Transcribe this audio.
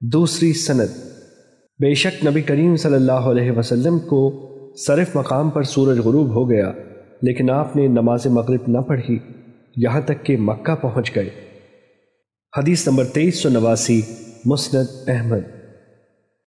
دوسری سند۔ بے شک نبی کریم صلی اللہ علیہ وسلم کو صرف مقام پر سورج غروب ہو گیا، لیکن آپ نے نماز مغرب نہ پڑھی، یہاں تک کہ مکہ پہنچ گئے۔ حدیث نمبر تیئیس سو نواسی، مسند احمد۔